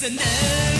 listening.